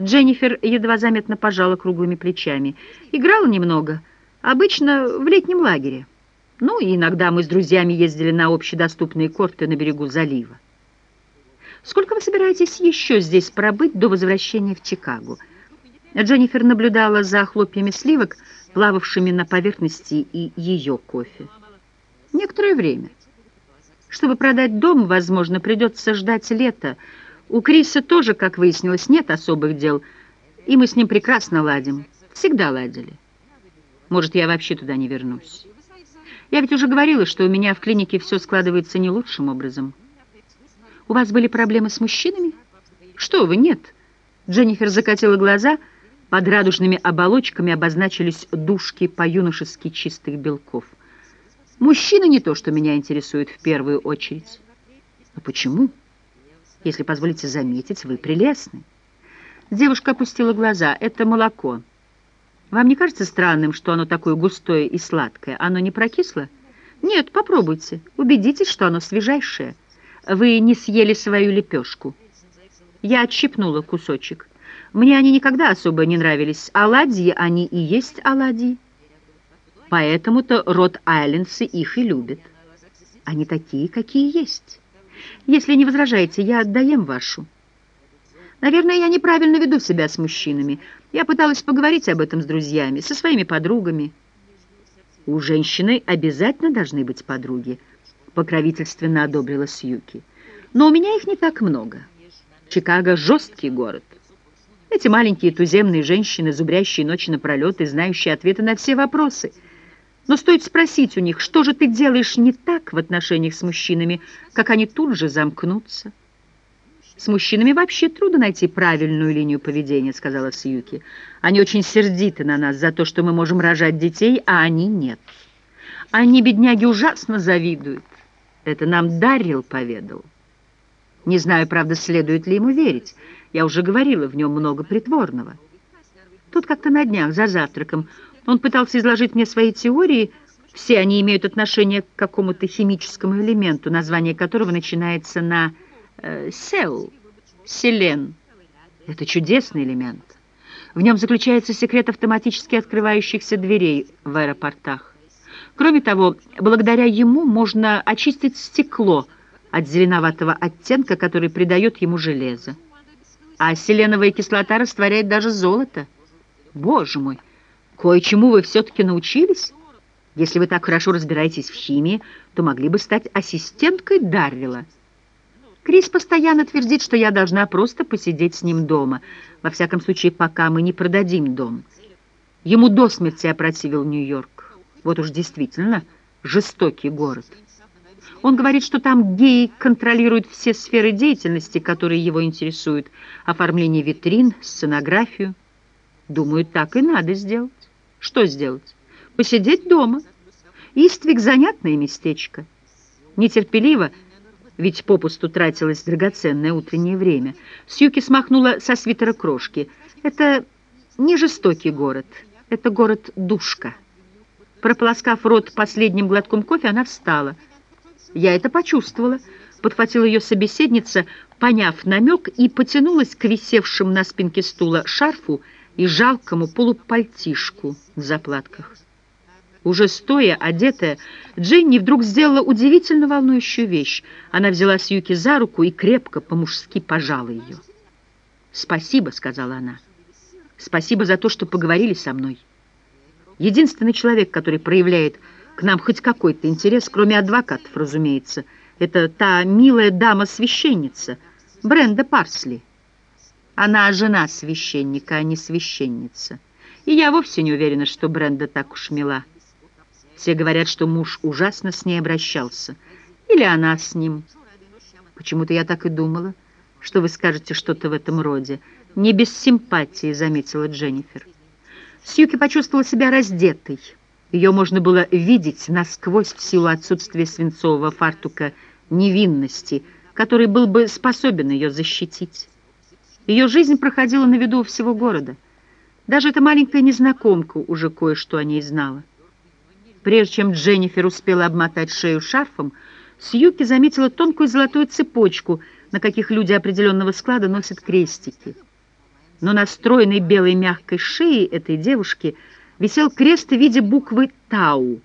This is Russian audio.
Дженнифер едва заметно пожала круглыми плечами. Играла немного, обычно в летнем лагере. Ну, и иногда мы с друзьями ездили на общедоступные корты на берегу залива. Сколько вы собираетесь еще здесь пробыть до возвращения в Чикаго? Дженнифер наблюдала за хлопьями сливок, плававшими на поверхности и ее кофе. Некоторое время. Чтобы продать дом, возможно, придется ждать лета. У Криса тоже, как выяснилось, нет особых дел, и мы с ним прекрасно ладим. Всегда ладили. Может, я вообще туда не вернусь. Я ведь уже говорила, что у меня в клинике все складывается не лучшим образом. У вас были проблемы с мужчинами? Что вы, нет. Дженнифер закатила глаза, под радужными оболочками обозначились душки по-юношески чистых белков. Мужчины не то, что меня интересует в первую очередь. Но почему? Если позволите заметить, вы прелестны. Девушка опустила глаза. Это молоко. Вам не кажется странным, что оно такое густое и сладкое? Оно не прокисло? Нет, попробуйте. Убедитесь, что оно свежайшее. Вы не съели свою лепешку. Я отщипнула кусочек. Мне они никогда особо не нравились. Оладьи они и есть оладьи. Поэтому-то рот-айлендцы их и любят. Они такие, какие есть. Если не возражаете, я отдаем вашу. Наверное, я неправильно веду себя с мужчинами. Я пыталась поговорить об этом с друзьями, со своими подругами. У женщины обязательно должны быть подруги, покровительственно одобрила Сьюки. Но у меня их не так много. Чикаго — жесткий город. Эти маленькие туземные женщины, зубрящие ночи напролет и знающие ответы на все вопросы. Но стоит спросить у них, что же ты делаешь не так в отношениях с мужчинами, как они тут же замкнутся. «С мужчинами вообще трудно найти правильную линию поведения», — сказала Сьюки. «Они очень сердиты на нас за то, что мы можем рожать детей, а они нет. Они, бедняги, ужасно завидуют. Это нам Даррил поведал. Не знаю, правда, следует ли ему верить. Я уже говорила, в нем много притворного. Тут как-то на днях, за завтраком, он пытался изложить мне свои теории. Все они имеют отношение к какому-то химическому элементу, название которого начинается на э, сел, селен. Это чудесный элемент. В нем заключается секрет автоматически открывающихся дверей в аэропортах. Кроме того, благодаря ему можно очистить стекло от зеленоватого оттенка, который придает ему железо. А селеновая кислота растворяет даже золото. Боже мой, кое-чему вы все-таки научились? Если вы так хорошо разбираетесь в химии, то могли бы стать ассистенткой Дарвила. Крис постоянно твердит, что я должна просто посидеть с ним дома, во всяком случае, пока мы не продадим дом. Ему до смерти опротивил Нью-Йорк. Вот уж действительно жестокий город. Он говорит, что там геи контролируют все сферы деятельности, которые его интересуют. Оформление витрин, сценографию. Думаю, так и надо сделать. Что сделать? Посидеть дома. Иствик — занятное местечко. Нетерпеливо ведь попусту тратилось драгоценное утреннее время. Сьюки смахнула со свитера крошки. Это не жестокий город, это город-душка. Прополоскав рот последним глотком кофе, она встала. Я это почувствовала, подхватила ее собеседница, поняв намек, и потянулась к висевшему на спинке стула шарфу и жалкому полупальтишку в заплатках. Уже стоя, одетая, Дженни вдруг сделала удивительно волнующую вещь. Она взяла Сьюки за руку и крепко по-мужски пожала ее. «Спасибо», — сказала она. «Спасибо за то, что поговорили со мной. Единственный человек, который проявляет к нам хоть какой-то интерес, кроме адвокатов, разумеется, это та милая дама-священница, Бренда Парсли. Она жена священника, а не священница. И я вовсе не уверена, что Бренда так уж мила». Все говорят, что муж ужасно с ней обращался. Или она с ним. Почему-то я так и думала, что вы скажете что-то в этом роде. Не без симпатии, заметила Дженнифер. Сьюки почувствовала себя раздетой. Ее можно было видеть насквозь в силу отсутствия свинцового фартука невинности, который был бы способен ее защитить. Ее жизнь проходила на виду всего города. Даже эта маленькая незнакомка уже кое-что о ней знала. Прежде чем Дженнифер успела обмотать шею шарфом, Сьюки заметила тонкую золотую цепочку, на каких люди определенного склада носят крестики. но на стройной белой мягкой шее этой девушки висел крест в виде буквы «Тау»,